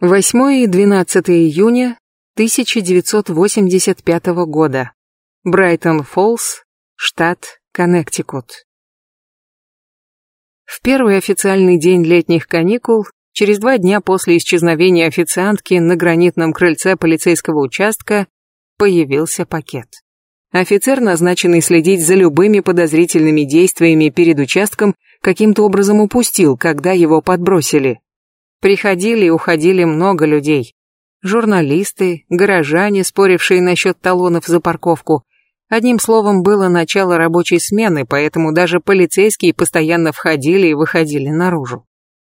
8 и 12 июня 1985 года. Брайтон-Фоллс, штат Коннектикут. В первый официальный день летних каникул, через два дня после исчезновения официантки на гранитном крыльце полицейского участка, появился пакет. Офицер, назначенный следить за любыми подозрительными действиями перед участком, каким-то образом упустил, когда его подбросили. Приходили и уходили много людей. Журналисты, горожане, спорившие насчет талонов за парковку. Одним словом, было начало рабочей смены, поэтому даже полицейские постоянно входили и выходили наружу.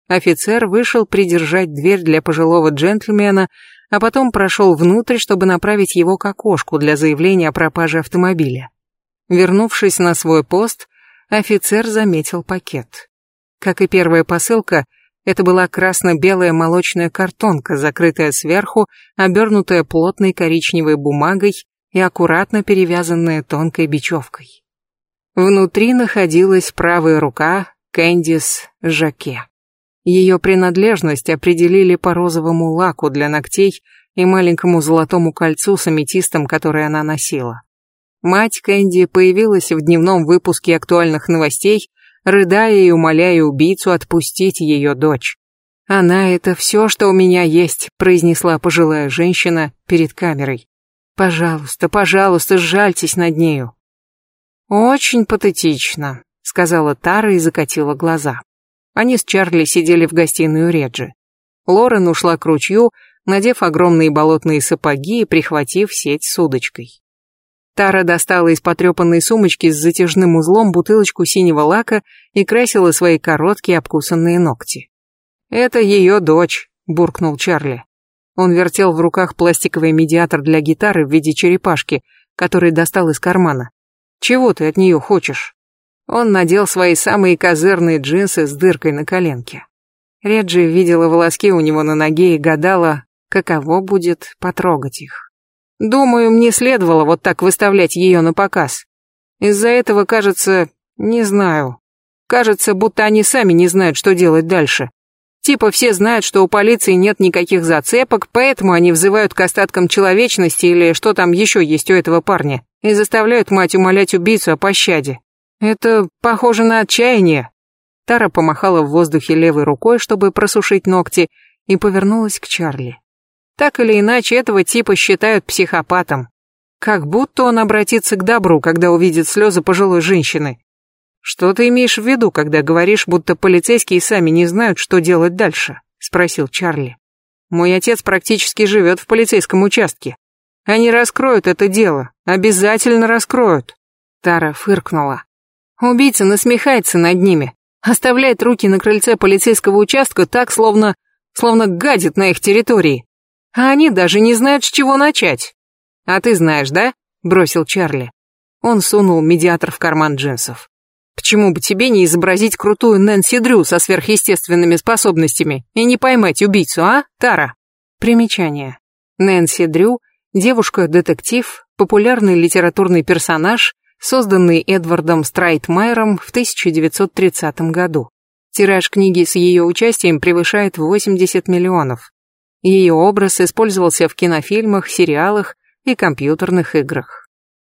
Офицер вышел придержать дверь для пожилого джентльмена, а потом прошел внутрь, чтобы направить его к окошку для заявления о пропаже автомобиля. Вернувшись на свой пост, офицер заметил пакет. Как и первая посылка, это была красно-белая молочная картонка, закрытая сверху, обернутая плотной коричневой бумагой и аккуратно перевязанная тонкой бечевкой. Внутри находилась правая рука Кэндис Жаке. Ее принадлежность определили по розовому лаку для ногтей и маленькому золотому кольцу с аметистом, которое она носила. Мать Кэнди появилась в дневном выпуске актуальных новостей рыдая и умоляя убийцу отпустить ее дочь. «Она — это все, что у меня есть», — произнесла пожилая женщина перед камерой. «Пожалуйста, пожалуйста, сжальтесь над нею». «Очень патетично», — сказала Тара и закатила глаза. Они с Чарли сидели в гостиной у Реджи. Лорен ушла к ручью, надев огромные болотные сапоги и прихватив сеть с удочкой. Тара достала из потрепанной сумочки с затяжным узлом бутылочку синего лака и красила свои короткие обкусанные ногти. «Это ее дочь», — буркнул Чарли. Он вертел в руках пластиковый медиатор для гитары в виде черепашки, который достал из кармана. «Чего ты от нее хочешь?» Он надел свои самые козырные джинсы с дыркой на коленке. Реджи видела волоски у него на ноге и гадала, каково будет потрогать их. Думаю, мне следовало вот так выставлять ее на показ. Из-за этого, кажется, не знаю. Кажется, будто они сами не знают, что делать дальше. Типа все знают, что у полиции нет никаких зацепок, поэтому они взывают к остаткам человечности или что там еще есть у этого парня, и заставляют мать умолять убийцу о пощаде. Это похоже на отчаяние. Тара помахала в воздухе левой рукой, чтобы просушить ногти, и повернулась к Чарли. Так или иначе, этого типа считают психопатом. Как будто он обратится к добру, когда увидит слезы пожилой женщины. Что ты имеешь в виду, когда говоришь, будто полицейские сами не знают, что делать дальше? Спросил Чарли. Мой отец практически живет в полицейском участке. Они раскроют это дело, обязательно раскроют. Тара фыркнула. Убийца насмехается над ними, оставляет руки на крыльце полицейского участка так, словно... словно гадит на их территории. А они даже не знают, с чего начать. А ты знаешь, да? Бросил Чарли. Он сунул медиатор в карман джинсов. Почему бы тебе не изобразить крутую Нэнси Дрю со сверхъестественными способностями и не поймать убийцу, а, Тара? Примечание. Нэнси Дрю – девушка-детектив, популярный литературный персонаж, созданный Эдвардом Страйтмайером в 1930 году. Тираж книги с ее участием превышает 80 миллионов. Ее образ использовался в кинофильмах, сериалах и компьютерных играх.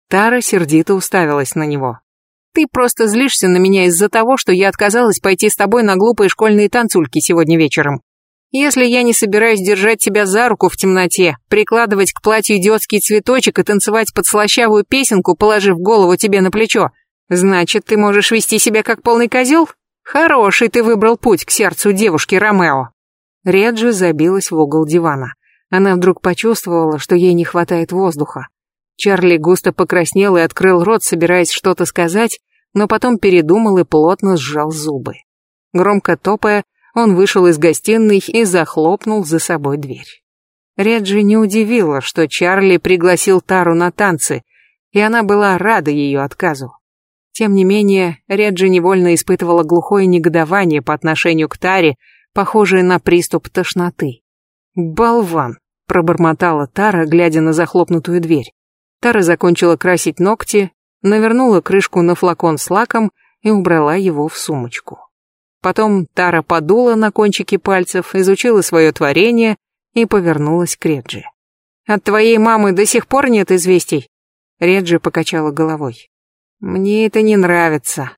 Тара сердито уставилась на него. «Ты просто злишься на меня из-за того, что я отказалась пойти с тобой на глупые школьные танцульки сегодня вечером. Если я не собираюсь держать тебя за руку в темноте, прикладывать к платью идиотский цветочек и танцевать под слащавую песенку, положив голову тебе на плечо, значит, ты можешь вести себя как полный козел? Хороший ты выбрал путь к сердцу девушки Ромео. Реджи забилась в угол дивана. Она вдруг почувствовала, что ей не хватает воздуха. Чарли густо покраснел и открыл рот, собираясь что-то сказать, но потом передумал и плотно сжал зубы. Громко топая, он вышел из гостиной и захлопнул за собой дверь. Реджи не удивила, что Чарли пригласил Тару на танцы, и она была рада ее отказу. Тем не менее, Реджи невольно испытывала глухое негодование по отношению к Таре, похожее на приступ тошноты. «Болван!» — пробормотала Тара, глядя на захлопнутую дверь. Тара закончила красить ногти, навернула крышку на флакон с лаком и убрала его в сумочку. Потом Тара подула на кончики пальцев, изучила свое творение и повернулась к Реджи. «От твоей мамы до сих пор нет известий?» Реджи покачала головой. «Мне это не нравится.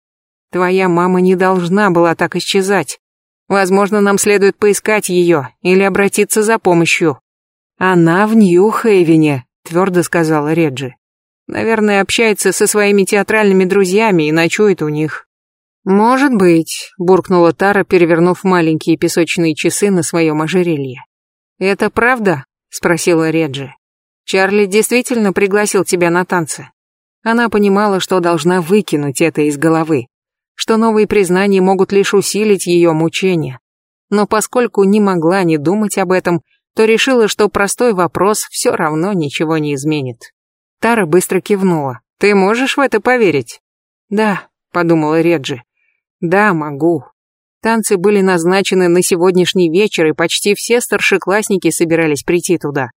Твоя мама не должна была так исчезать. Возможно, нам следует поискать ее или обратиться за помощью». «Она в Нью-Хейвене», — твердо сказала Реджи. «Наверное, общается со своими театральными друзьями и ночует у них». «Может быть», — буркнула Тара, перевернув маленькие песочные часы на своем ожерелье. «Это правда?» — спросила Реджи. «Чарли действительно пригласил тебя на танцы?» Она понимала, что должна выкинуть это из головы, что новые признания могут лишь усилить ее мучения. Но поскольку не могла не думать об этом, то решила, что простой вопрос все равно ничего не изменит. Тара быстро кивнула. «Ты можешь в это поверить?» «Да», — подумала Реджи. «Да, могу». Танцы были назначены на сегодняшний вечер, и почти все старшеклассники собирались прийти туда.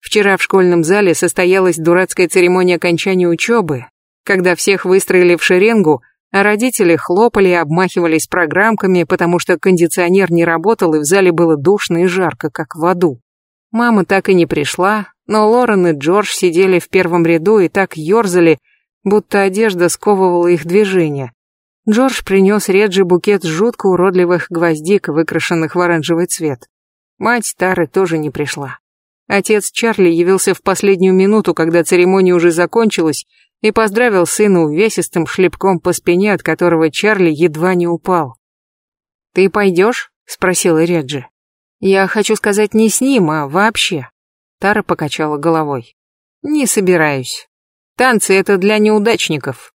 Вчера в школьном зале состоялась дурацкая церемония окончания учебы, когда всех выстроили в шеренгу, а родители хлопали и обмахивались программками, потому что кондиционер не работал и в зале было душно и жарко, как в аду. Мама так и не пришла, но Лорен и Джордж сидели в первом ряду и так ерзали, будто одежда сковывала их движение. Джордж принес Реджи букет жутко уродливых гвоздик, выкрашенных в оранжевый цвет. Мать Тары тоже не пришла. Отец Чарли явился в последнюю минуту, когда церемония уже закончилась, и поздравил сына увесистым шлепком по спине, от которого Чарли едва не упал. «Ты пойдешь?» — спросила Реджи. «Я хочу сказать не с ним, а вообще». Тара покачала головой. «Не собираюсь. Танцы — это для неудачников».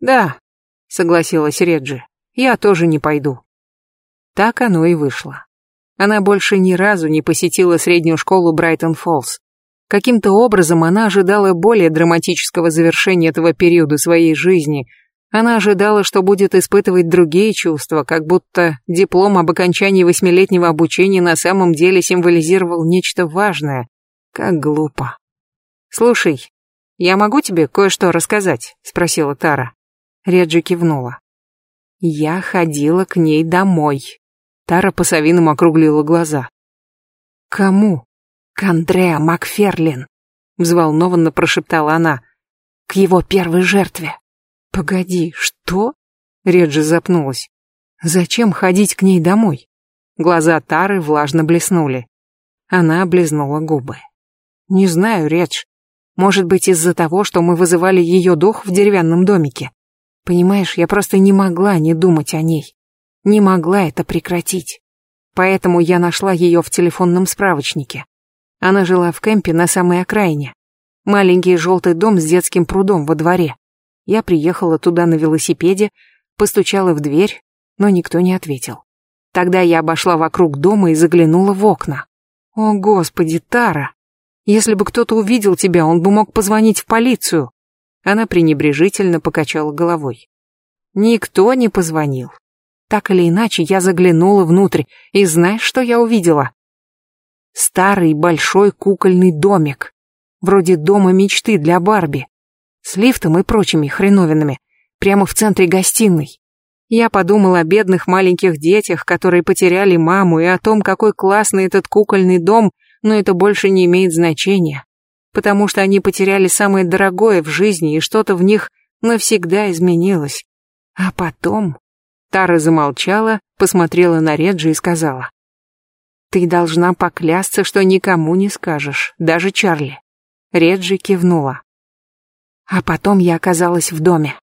«Да», — согласилась Реджи, — «я тоже не пойду». Так оно и вышло. Она больше ни разу не посетила среднюю школу Брайтон-Фоллс. Каким-то образом она ожидала более драматического завершения этого периода своей жизни. Она ожидала, что будет испытывать другие чувства, как будто диплом об окончании восьмилетнего обучения на самом деле символизировал нечто важное. Как глупо. «Слушай, я могу тебе кое-что рассказать?» — спросила Тара. Реджи кивнула. «Я ходила к ней домой». Тара по-совиному округлила глаза. «Кому?» «К Андреа Макферлин», — взволнованно прошептала она, — «к его первой жертве». «Погоди, что?» — Реджи запнулась. «Зачем ходить к ней домой?» Глаза Тары влажно блеснули. Она облизнула губы. «Не знаю, Редж. Может быть, из-за того, что мы вызывали ее дух в деревянном домике. Понимаешь, я просто не могла не думать о ней. Не могла это прекратить. Поэтому я нашла ее в телефонном справочнике. Она жила в кемпе на самой окраине. Маленький желтый дом с детским прудом во дворе. Я приехала туда на велосипеде, постучала в дверь, но никто не ответил. Тогда я обошла вокруг дома и заглянула в окна. О, господи, Тара! Если бы кто-то увидел тебя, он бы мог позвонить в полицию. Она пренебрежительно покачала головой. Никто не позвонил. Так или иначе, я заглянула внутрь, и знаешь, что я увидела? Старый большой кукольный домик. Вроде дома мечты для Барби. С лифтом и прочими хреновинами. Прямо в центре гостиной. Я подумала о бедных маленьких детях, которые потеряли маму, и о том, какой классный этот кукольный дом, но это больше не имеет значения. Потому что они потеряли самое дорогое в жизни, и что-то в них навсегда изменилось. А потом... Тара замолчала, посмотрела на Реджи и сказала. Ты должна поклясться, что никому не скажешь, даже Чарли. Реджи кивнула. А потом я оказалась в доме.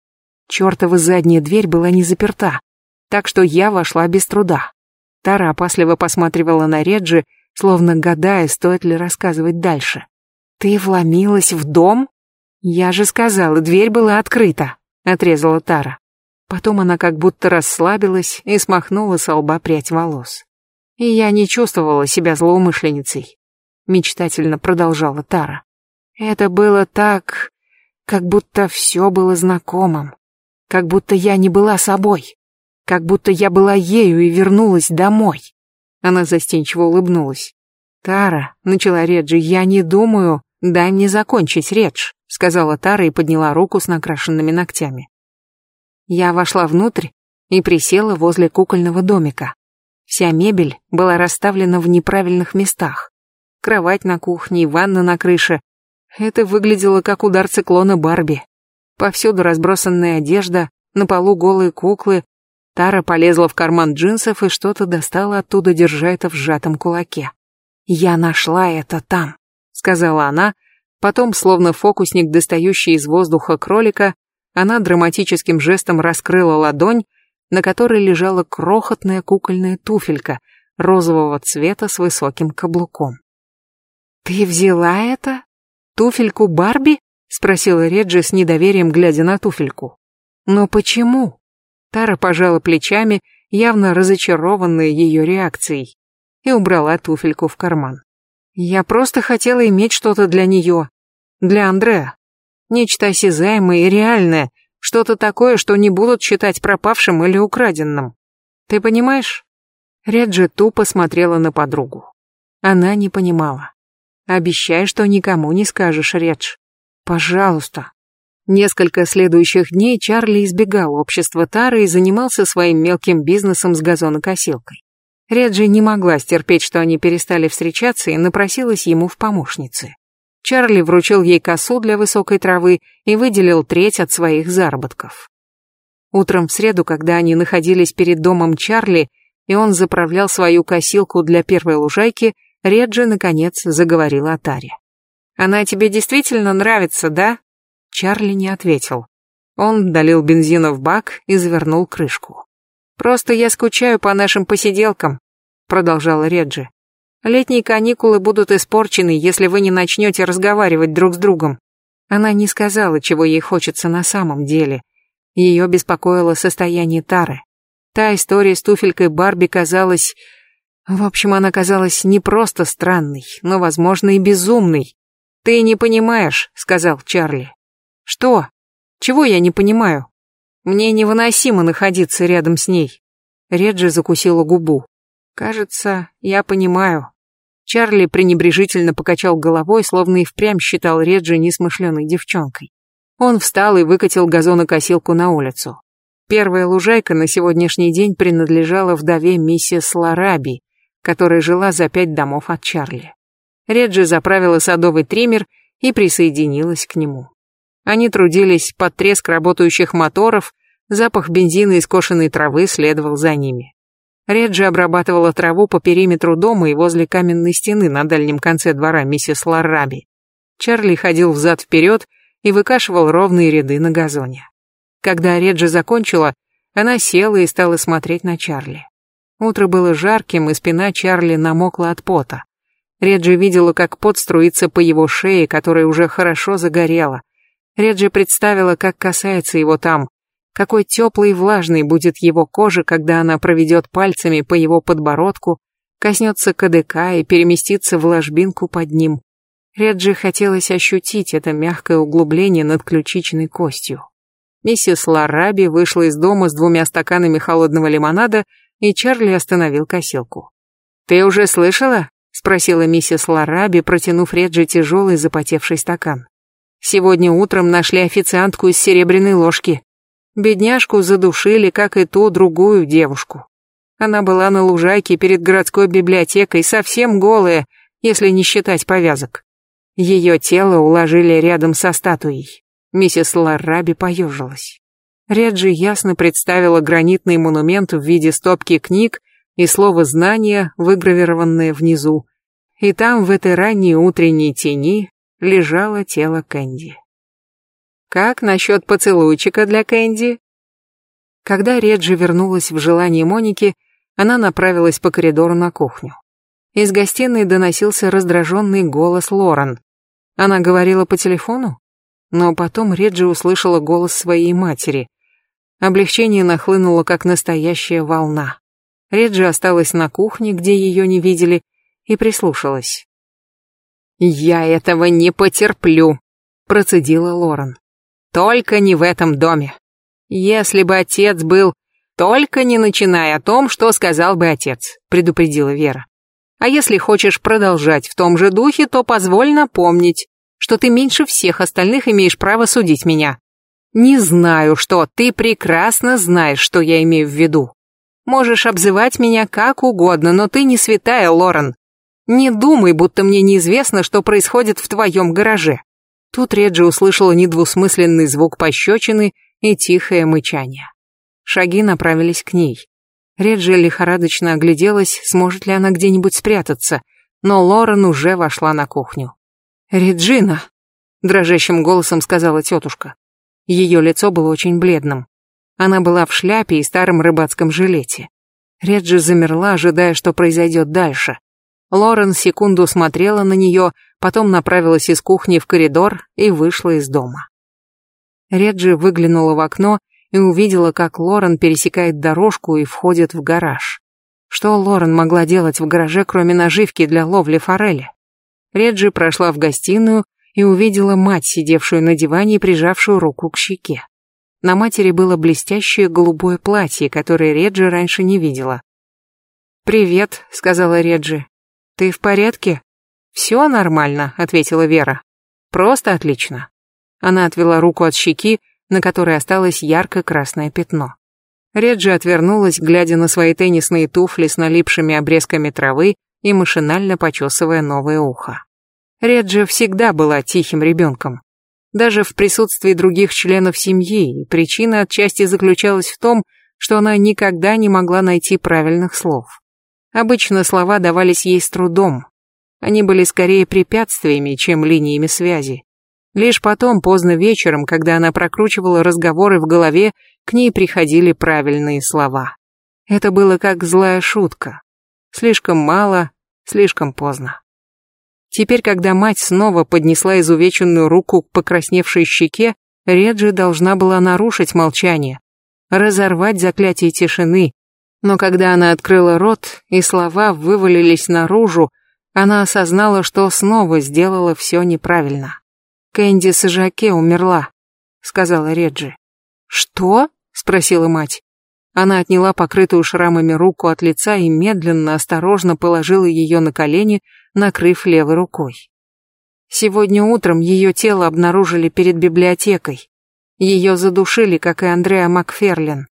Чёртова задняя дверь была не заперта, так что я вошла без труда. Тара опасливо посматривала на Реджи, словно гадая, стоит ли рассказывать дальше. «Ты вломилась в дом?» «Я же сказала, дверь была открыта», — отрезала Тара. Потом она как будто расслабилась и смахнула с лба прядь волос. И я не чувствовала себя злоумышленницей. Мечтательно продолжала Тара. Это было так, как будто все было знакомым. Как будто я не была собой. Как будто я была ею и вернулась домой. Она застенчиво улыбнулась. «Тара», — начала Реджи, — «я не думаю...» «Дай мне закончить, Редж», — сказала Тара и подняла руку с накрашенными ногтями. Я вошла внутрь и присела возле кукольного домика. Вся мебель была расставлена в неправильных местах. кровать на кухне и ванна на крыше. Это выглядело как удар циклона Барби. Повсюду разбросанная одежда, на полу голые куклы. Тара полезла в карман джинсов и что-то достала оттуда, держа это в сжатом кулаке. «Я нашла это там», — сказала она. Потом, словно фокусник, достающий из воздуха кролика, она драматическим жестом раскрыла ладонь, на которой лежала крохотная кукольная туфелька розового цвета с высоким каблуком. «Ты взяла это? Туфельку Барби?» — спросила Реджи с недоверием, глядя на туфельку. «Но почему?» Тара пожала плечами, явно разочарованная ее реакцией, и убрала туфельку в карман. «Я просто хотела иметь что-то для нее, для Андреа. Нечто осязаемое и реальное, что-то такое, что не будут считать пропавшим или украденным. Ты понимаешь?» Реджи тупо смотрела на подругу. Она не понимала. «Обещай, что никому не скажешь, Редж. Пожалуйста». Несколько следующих дней Чарли избегал общества Тары и занимался своим мелким бизнесом с газонокосилкой. Реджи не могла стерпеть, что они перестали встречаться, и напросилась ему в помощницы. Чарли вручил ей косу для высокой травы и выделил треть от своих заработков. Утром в среду, когда они находились перед домом Чарли, и он заправлял свою косилку для первой лужайки, Реджи, наконец, заговорила о Таре. «Она тебе действительно нравится, да?» Чарли не ответил. Он долил бензина в бак и завернул крышку. «Просто я скучаю по нашим посиделкам», — продолжала Реджи. Летние каникулы будут испорчены, если вы не начнете разговаривать друг с другом. Она не сказала, чего ей хочется на самом деле. Ее беспокоило состояние Тары. Та история с туфелькой Барби казалась... В общем, она казалась не просто странной, но, возможно, и безумной. «Ты не понимаешь», — сказал Чарли. «Что? Чего я не понимаю? Мне невыносимо находиться рядом с ней». Реджи закусила губу. Кажется, я понимаю. Чарли пренебрежительно покачал головой, словно и впрямь считал Реджи несмышленой девчонкой. Он встал и выкатил газонокосилку на улицу. Первая лужайка на сегодняшний день принадлежала вдове миссис Лараби, которая жила за пять домов от Чарли. Реджи заправила садовый триммер и присоединилась к нему. Они трудились под треск работающих моторов, запах бензина и скошенной травы следовал за ними. Реджи обрабатывала траву по периметру дома и возле каменной стены на дальнем конце двора миссис Ларраби. Чарли ходил взад-вперед и выкашивал ровные ряды на газоне. Когда Реджи закончила, она села и стала смотреть на Чарли. Утро было жарким, и спина Чарли намокла от пота. Реджи видела, как пот струится по его шее, которая уже хорошо загорела. Реджи представила, как касается его там, какой теплой и влажной будет его кожа, когда она проведет пальцами по его подбородку, коснется КДК и переместится в ложбинку под ним. Реджи хотелось ощутить это мягкое углубление над ключичной костью. Миссис Лараби вышла из дома с двумя стаканами холодного лимонада, и Чарли остановил косилку. «Ты уже слышала?» — спросила миссис Лараби, протянув Реджи тяжелый запотевший стакан. «Сегодня утром нашли официантку из серебряной ложки. Бедняжку задушили, как и ту другую девушку. Она была на лужайке перед городской библиотекой, совсем голая, если не считать повязок. Ее тело уложили рядом со статуей. Миссис Ларраби поежилась. Реджи ясно представила гранитный монумент в виде стопки книг и слово «знание», выгравированное внизу. И там, в этой ранней утренней тени, лежало тело Кэнди. Как насчет поцелуйчика для Кэнди? Когда Реджи вернулась в желание Моники, она направилась по коридору на кухню. Из гостиной доносился раздраженный голос Лорен. Она говорила по телефону? Но потом Реджи услышала голос своей матери. Облегчение нахлынуло, как настоящая волна. Реджи осталась на кухне, где ее не видели, и прислушалась. «Я этого не потерплю», — процедила Лорен. Только не в этом доме. Если бы отец был... Только не начинай о том, что сказал бы отец, предупредила Вера. А если хочешь продолжать в том же духе, то позволь напомнить, что ты меньше всех остальных имеешь право судить меня. Не знаю, что, ты прекрасно знаешь, что я имею в виду. Можешь обзывать меня как угодно, но ты не святая, Лорен. Не думай, будто мне неизвестно, что происходит в твоем гараже. Тут Реджи услышала недвусмысленный звук пощечины и тихое мычание. Шаги направились к ней. Реджи лихорадочно огляделась, сможет ли она где-нибудь спрятаться, но Лорен уже вошла на кухню. «Реджина!» — дрожащим голосом сказала тетушка. Ее лицо было очень бледным. Она была в шляпе и старом рыбацком жилете. Реджи замерла, ожидая, что произойдет дальше. Лорен секунду смотрела на нее, потом направилась из кухни в коридор и вышла из дома. Реджи выглянула в окно и увидела, как Лорен пересекает дорожку и входит в гараж. Что Лорен могла делать в гараже, кроме наживки для ловли форели? Реджи прошла в гостиную и увидела мать, сидевшую на диване и прижавшую руку к щеке. На матери было блестящее голубое платье, которое Реджи раньше не видела. «Привет», — сказала Реджи. «Ты в порядке?» «Все нормально», — ответила Вера. «Просто отлично». Она отвела руку от щеки, на которой осталось ярко-красное пятно. Реджи отвернулась, глядя на свои теннисные туфли с налипшими обрезками травы и машинально почесывая новое ухо. Реджи всегда была тихим ребенком. Даже в присутствии других членов семьи, причина отчасти заключалась в том, что она никогда не могла найти правильных слов. Обычно слова давались ей с трудом. Они были скорее препятствиями, чем линиями связи. Лишь потом, поздно вечером, когда она прокручивала разговоры в голове, к ней приходили правильные слова. Это было как злая шутка. Слишком мало, слишком поздно. Теперь, когда мать снова поднесла изувеченную руку к покрасневшей щеке, Реджи должна была нарушить молчание, разорвать заклятие тишины. Но когда она открыла рот, и слова вывалились наружу, она осознала, что снова сделала все неправильно. «Кэнди Сажаке умерла», — сказала Реджи. «Что?» — спросила мать. Она отняла покрытую шрамами руку от лица и медленно, осторожно положила ее на колени, накрыв левой рукой. Сегодня утром ее тело обнаружили перед библиотекой. Ее задушили, как и Андреа Макферлин.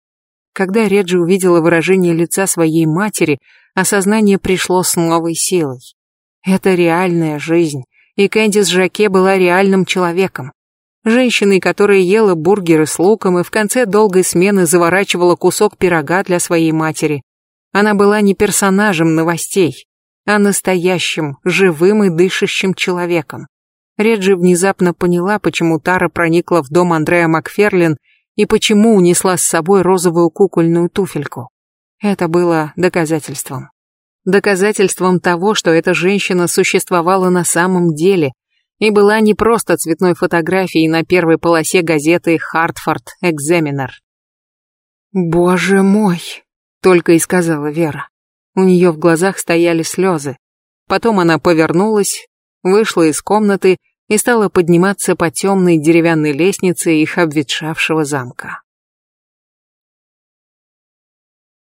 Когда Реджи увидела выражение лица своей матери, осознание пришло с новой силой. Это реальная жизнь, и Кэндис Жаке была реальным человеком. Женщиной, которая ела бургеры с луком и в конце долгой смены заворачивала кусок пирога для своей матери. Она была не персонажем новостей, а настоящим, живым и дышащим человеком. Реджи внезапно поняла, почему Тара проникла в дом Андрея Макферлин и почему унесла с собой розовую кукольную туфельку. Это было доказательством. Доказательством того, что эта женщина существовала на самом деле, и была не просто цветной фотографией на первой полосе газеты «Хартфорд Экзаменер». «Боже мой!» — только и сказала Вера. У нее в глазах стояли слезы. Потом она повернулась, вышла из комнаты и стала подниматься по темной деревянной лестнице их обветшавшего замка.